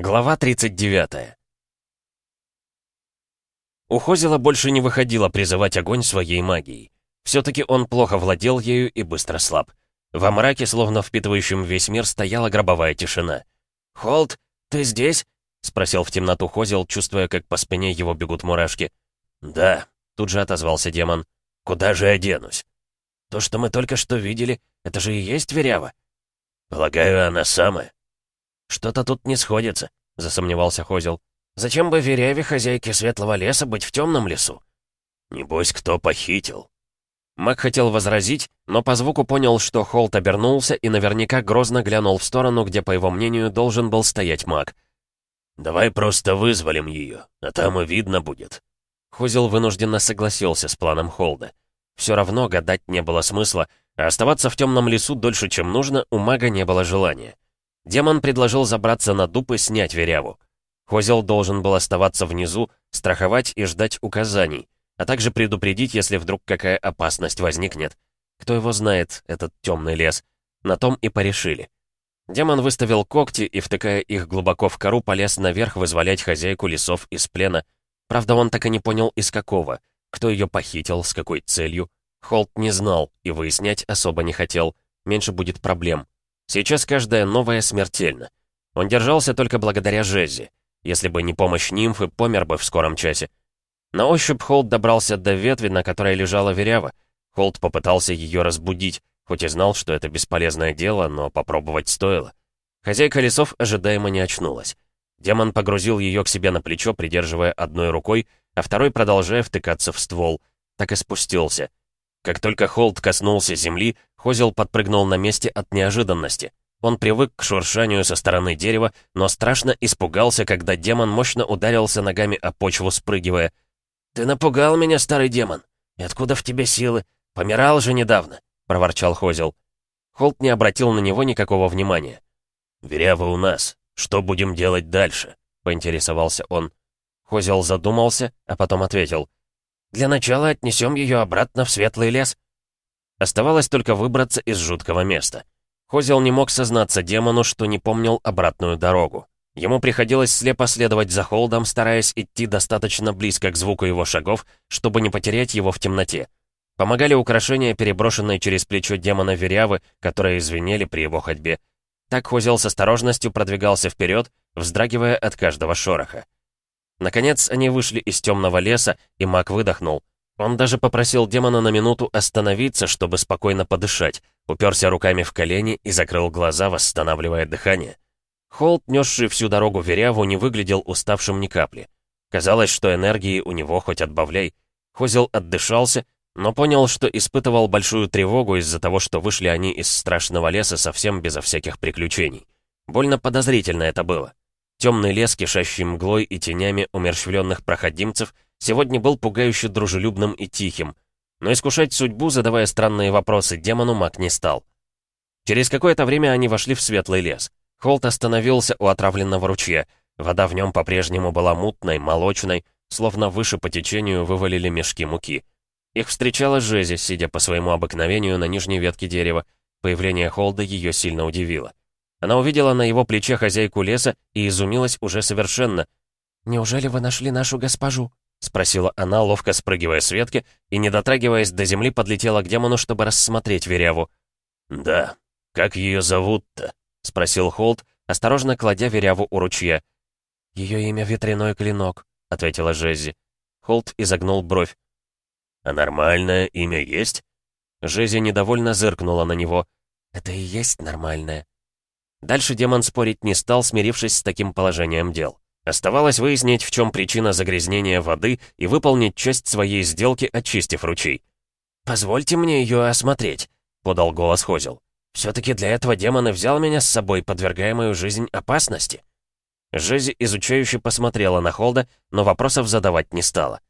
Глава 39 У Хозела больше не выходило призывать огонь своей магией. Все-таки он плохо владел ею и быстро слаб. Во мраке, словно впитывающем весь мир, стояла гробовая тишина. «Холд, ты здесь?» — спросил в темноту Хозел, чувствуя, как по спине его бегут мурашки. «Да», — тут же отозвался демон. «Куда же я денусь?» «То, что мы только что видели, это же и есть Верява?» «Полагаю, она самая». «Что-то тут не сходится», — засомневался Хозел. «Зачем бы Веряве, хозяйке Светлого леса, быть в темном лесу?» «Небось, кто похитил?» Мак хотел возразить, но по звуку понял, что Холт обернулся и наверняка грозно глянул в сторону, где, по его мнению, должен был стоять маг. «Давай просто вызволим ее, а там и видно будет». Хозел вынужденно согласился с планом Холда. Все равно гадать не было смысла, а оставаться в темном лесу дольше, чем нужно, у мага не было желания. Демон предложил забраться на дуб и снять веряву. Хозел должен был оставаться внизу, страховать и ждать указаний, а также предупредить, если вдруг какая опасность возникнет. Кто его знает, этот темный лес. На том и порешили. Демон выставил когти и, втыкая их глубоко в кору, полез наверх вызволять хозяйку лесов из плена. Правда, он так и не понял, из какого. Кто ее похитил, с какой целью. Холт не знал и выяснять особо не хотел. Меньше будет проблем. Сейчас каждая новая смертельна. Он держался только благодаря Жези. Если бы не помощь нимфы, помер бы в скором часе. На ощупь Холд добрался до ветви, на которой лежала верява. Холд попытался ее разбудить, хоть и знал, что это бесполезное дело, но попробовать стоило. Хозяйка лесов ожидаемо не очнулась. Демон погрузил ее к себе на плечо, придерживая одной рукой, а второй продолжая втыкаться в ствол. Так и спустился. Как только Холд коснулся земли, Хозел подпрыгнул на месте от неожиданности. Он привык к шуршанию со стороны дерева, но страшно испугался, когда демон мощно ударился ногами о почву, спрыгивая. «Ты напугал меня, старый демон! И откуда в тебе силы? Помирал же недавно!» — проворчал Хозел. Холд не обратил на него никакого внимания. «Верява у нас. Что будем делать дальше?» — поинтересовался он. Хозел задумался, а потом ответил. «Для начала отнесем ее обратно в светлый лес». Оставалось только выбраться из жуткого места. Хозел не мог сознаться демону, что не помнил обратную дорогу. Ему приходилось слепо следовать за Холдом, стараясь идти достаточно близко к звуку его шагов, чтобы не потерять его в темноте. Помогали украшения, переброшенные через плечо демона Верявы, которые звенели при его ходьбе. Так Хозел с осторожностью продвигался вперед, вздрагивая от каждого шороха. Наконец они вышли из темного леса, и маг выдохнул. Он даже попросил демона на минуту остановиться, чтобы спокойно подышать, уперся руками в колени и закрыл глаза, восстанавливая дыхание. Холд, несший всю дорогу Веряву, не выглядел уставшим ни капли. Казалось, что энергии у него хоть отбавляй. Хозел отдышался, но понял, что испытывал большую тревогу из-за того, что вышли они из страшного леса совсем безо всяких приключений. Больно подозрительно это было. Темный лес, кишащий мглой и тенями умерщвленных проходимцев, сегодня был пугающе дружелюбным и тихим. Но искушать судьбу, задавая странные вопросы демону, маг не стал. Через какое-то время они вошли в светлый лес. Холт остановился у отравленного ручья. Вода в нем по-прежнему была мутной, молочной, словно выше по течению вывалили мешки муки. Их встречала Жези, сидя по своему обыкновению на нижней ветке дерева. Появление Холда ее сильно удивило. Она увидела на его плече хозяйку леса и изумилась уже совершенно. «Неужели вы нашли нашу госпожу?» — спросила она, ловко спрыгивая с ветки, и, не дотрагиваясь до земли, подлетела к демону, чтобы рассмотреть Веряву. «Да. Как ее зовут-то?» — спросил Холд, осторожно кладя Веряву у ручья. «Ее имя Ветряной Клинок», — ответила Жези. Холд изогнул бровь. «А нормальное имя есть?» Жези недовольно зыркнула на него. «Это и есть нормальное», Дальше демон спорить не стал, смирившись с таким положением дел. Оставалось выяснить, в чем причина загрязнения воды и выполнить часть своей сделки, очистив ручей. «Позвольте мне ее осмотреть», — подал голос Хозел. «Все-таки для этого демон и взял меня с собой, подвергая мою жизнь опасности». Жези изучающе посмотрела на Холда, но вопросов задавать не стала.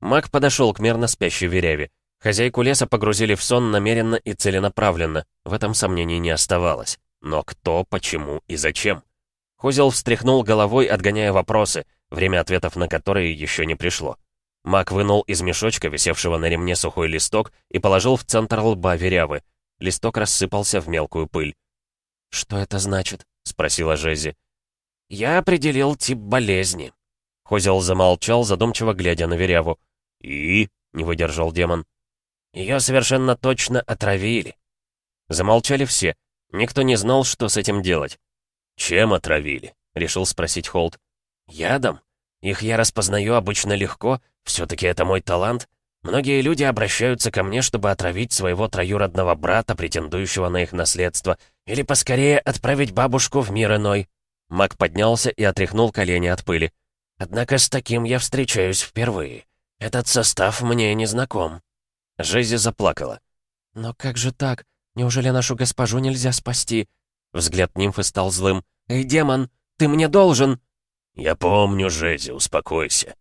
Маг подошел к мерно спящей Вереве. Хозяйку леса погрузили в сон намеренно и целенаправленно, в этом сомнений не оставалось. Но кто, почему и зачем? Хузел встряхнул головой, отгоняя вопросы, время ответов на которые еще не пришло. Мак вынул из мешочка, висевшего на ремне сухой листок, и положил в центр лба верявы. Листок рассыпался в мелкую пыль. «Что это значит?» — спросила Жези. «Я определил тип болезни». Хозел замолчал, задумчиво глядя на Веряву. «И?» — не выдержал демон. «Ее совершенно точно отравили». Замолчали все. Никто не знал, что с этим делать. «Чем отравили?» — решил спросить Холд. «Ядом. Их я распознаю обычно легко, все-таки это мой талант. Многие люди обращаются ко мне, чтобы отравить своего троюродного брата, претендующего на их наследство, или поскорее отправить бабушку в мир иной». Маг поднялся и отряхнул колени от пыли. «Однако с таким я встречаюсь впервые. Этот состав мне не знаком». Жези заплакала. «Но как же так? Неужели нашу госпожу нельзя спасти?» Взгляд нимфы стал злым. «Эй, демон, ты мне должен!» «Я помню, Жези, успокойся».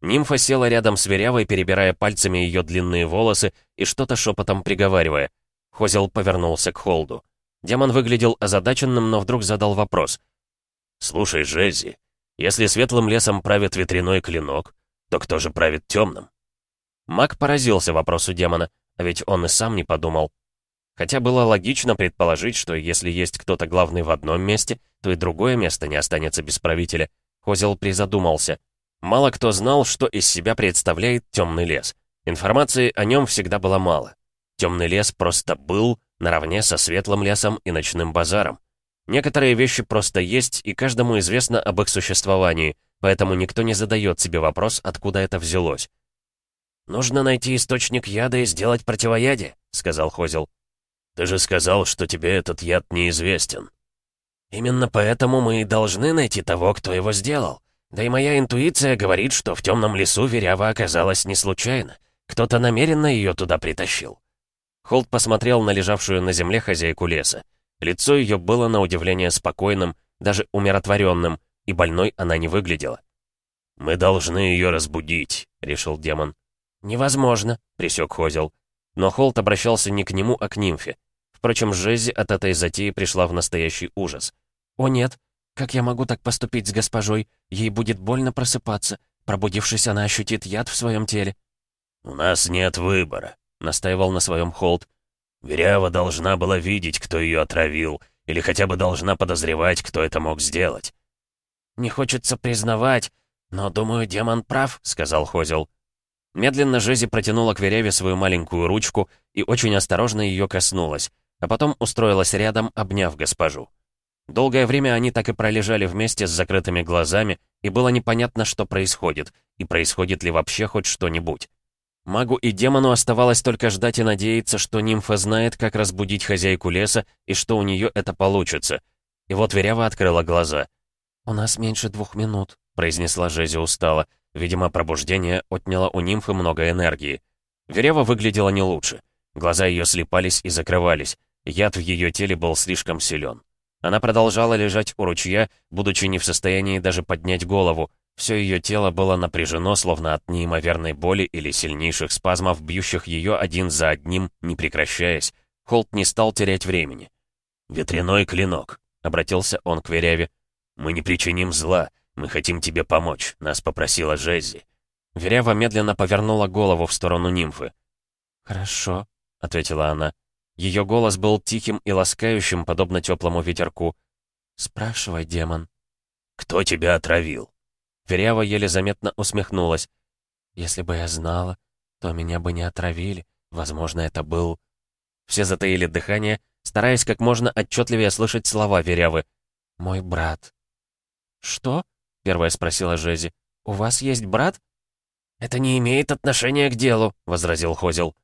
Нимфа села рядом с Верявой, перебирая пальцами ее длинные волосы и что-то шепотом приговаривая. Хозел повернулся к Холду. Демон выглядел озадаченным, но вдруг задал вопрос. «Слушай, Жези, если светлым лесом правит ветряной клинок, то кто же правит темным?» Маг поразился вопросу демона, а ведь он и сам не подумал. Хотя было логично предположить, что если есть кто-то главный в одном месте, то и другое место не останется без правителя. Хозел призадумался. Мало кто знал, что из себя представляет темный лес. Информации о нем всегда было мало. Темный лес просто был наравне со светлым лесом и ночным базаром. Некоторые вещи просто есть, и каждому известно об их существовании, поэтому никто не задает себе вопрос, откуда это взялось. «Нужно найти источник яда и сделать противоядие», — сказал Хозел. «Ты же сказал, что тебе этот яд неизвестен». «Именно поэтому мы и должны найти того, кто его сделал. Да и моя интуиция говорит, что в темном лесу Верява оказалась не случайно. Кто-то намеренно ее туда притащил». Холд посмотрел на лежавшую на земле хозяйку леса. Лицо ее было на удивление спокойным, даже умиротворенным, и больной она не выглядела. «Мы должны ее разбудить», — решил демон. «Невозможно», — присек Хозел. Но Холт обращался не к нему, а к нимфе. Впрочем, Жези от этой затеи пришла в настоящий ужас. «О нет, как я могу так поступить с госпожой? Ей будет больно просыпаться. Пробудившись, она ощутит яд в своем теле». «У нас нет выбора», — настаивал на своем Холт. Верява должна была видеть, кто ее отравил, или хотя бы должна подозревать, кто это мог сделать. «Не хочется признавать, но, думаю, демон прав», — сказал Хозел. Медленно Жези протянула к Веряве свою маленькую ручку и очень осторожно ее коснулась, а потом устроилась рядом, обняв госпожу. Долгое время они так и пролежали вместе с закрытыми глазами, и было непонятно, что происходит, и происходит ли вообще хоть что-нибудь. Магу и демону оставалось только ждать и надеяться, что нимфа знает, как разбудить хозяйку леса, и что у нее это получится. И вот Верява открыла глаза. «У нас меньше двух минут», — произнесла Жези устало. Видимо, пробуждение отняло у нимфы много энергии. Верева выглядела не лучше. Глаза ее слепались и закрывались. Яд в ее теле был слишком силен. Она продолжала лежать у ручья, будучи не в состоянии даже поднять голову, все ее тело было напряжено, словно от неимоверной боли или сильнейших спазмов, бьющих ее один за одним, не прекращаясь. Холт не стал терять времени. «Ветряной клинок», — обратился он к Веряве. «Мы не причиним зла. Мы хотим тебе помочь. Нас попросила Жеззи». Верява медленно повернула голову в сторону нимфы. «Хорошо», — ответила она. Ее голос был тихим и ласкающим, подобно теплому ветерку. «Спрашивай, демон». «Кто тебя отравил?» Верява еле заметно усмехнулась. «Если бы я знала, то меня бы не отравили. Возможно, это был...» Все затаили дыхание, стараясь как можно отчетливее слышать слова Верявы. «Мой брат». «Что?» — первая спросила Жези. «У вас есть брат?» «Это не имеет отношения к делу», — возразил Хозел.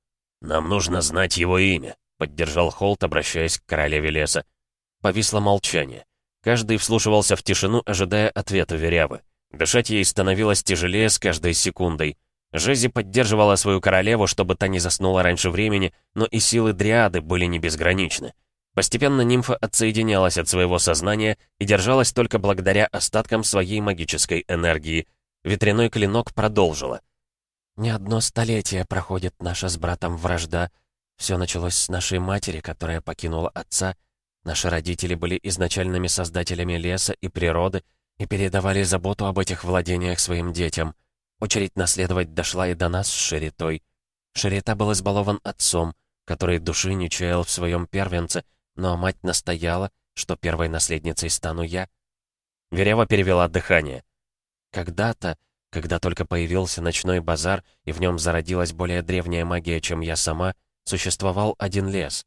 «Нам нужно знать его имя», — поддержал Холт, обращаясь к королеве леса. Повисло молчание. Каждый вслушивался в тишину, ожидая ответа Верявы. Дышать ей становилось тяжелее с каждой секундой. Жези поддерживала свою королеву, чтобы та не заснула раньше времени, но и силы Дриады были не безграничны. Постепенно нимфа отсоединялась от своего сознания и держалась только благодаря остаткам своей магической энергии. Ветряной клинок продолжила. «Не одно столетие проходит наша с братом вражда. Все началось с нашей матери, которая покинула отца. Наши родители были изначальными создателями леса и природы, и передавали заботу об этих владениях своим детям. Очередь наследовать дошла и до нас с Шеритой. Шерита был избалован отцом, который души не чаял в своем первенце, но мать настояла, что первой наследницей стану я. Верева перевела дыхание. Когда-то, когда только появился ночной базар, и в нем зародилась более древняя магия, чем я сама, существовал один лес.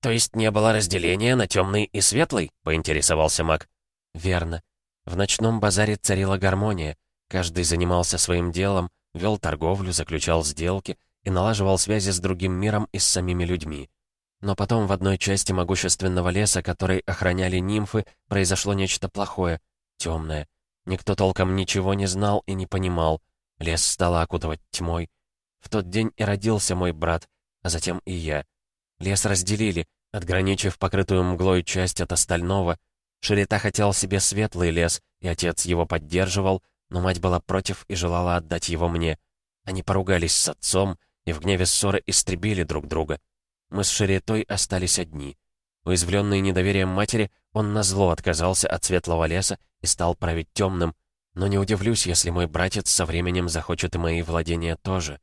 «То есть не было разделения на темный и светлый?» — поинтересовался маг. «Верно. В ночном базаре царила гармония. Каждый занимался своим делом, вел торговлю, заключал сделки и налаживал связи с другим миром и с самими людьми. Но потом в одной части могущественного леса, который охраняли нимфы, произошло нечто плохое, темное. Никто толком ничего не знал и не понимал. Лес стало окутывать тьмой. В тот день и родился мой брат, а затем и я. Лес разделили, отграничив покрытую мглой часть от остального. Ширита хотел себе светлый лес, и отец его поддерживал, но мать была против и желала отдать его мне. Они поругались с отцом и в гневе ссоры истребили друг друга. Мы с Шеретой остались одни. Уязвленный недоверием матери, он назло отказался от светлого леса и стал править темным, но не удивлюсь, если мой братец со временем захочет и мои владения тоже.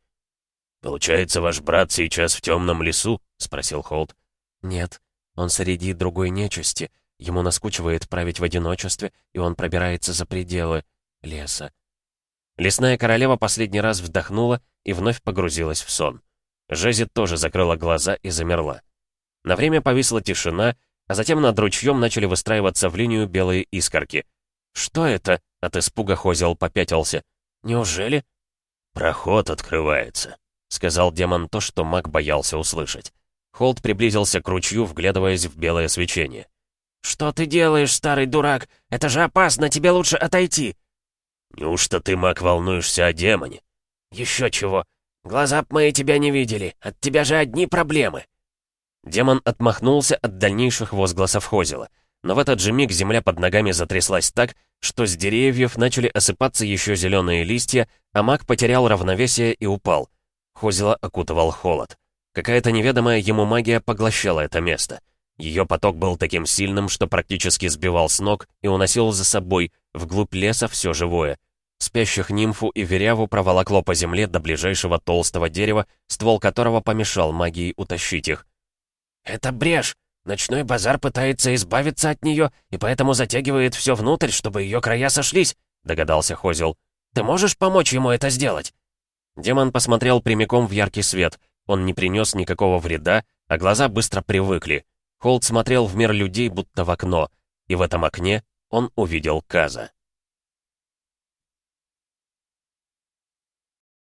«Получается, ваш брат сейчас в темном лесу?» — спросил Холд. «Нет, он среди другой нечисти. Ему наскучивает править в одиночестве, и он пробирается за пределы леса». Лесная королева последний раз вдохнула и вновь погрузилась в сон. Жези тоже закрыла глаза и замерла. На время повисла тишина, а затем над ручьем начали выстраиваться в линию белые искорки. «Что это?» — от испуга Хозел попятился. «Неужели?» «Проход открывается», — сказал демон то, что маг боялся услышать. Холд приблизился к ручью, вглядываясь в белое свечение. «Что ты делаешь, старый дурак? Это же опасно, тебе лучше отойти!» «Неужто ты, маг, волнуешься о демоне?» «Еще чего. Глаза б мои тебя не видели. От тебя же одни проблемы». Демон отмахнулся от дальнейших возгласов Хозела. Но в этот же миг земля под ногами затряслась так, что с деревьев начали осыпаться еще зеленые листья, а маг потерял равновесие и упал. Хозела окутывал холод. Какая-то неведомая ему магия поглощала это место. Ее поток был таким сильным, что практически сбивал с ног и уносил за собой, вглубь леса, все живое. Спящих нимфу и веряву проволокло по земле до ближайшего толстого дерева, ствол которого помешал магии утащить их. «Это брешь! Ночной базар пытается избавиться от нее, и поэтому затягивает все внутрь, чтобы ее края сошлись», — догадался Хозел. «Ты можешь помочь ему это сделать?» Демон посмотрел прямиком в яркий свет. Он не принес никакого вреда, а глаза быстро привыкли. Холд смотрел в мир людей, будто в окно, и в этом окне он увидел Каза.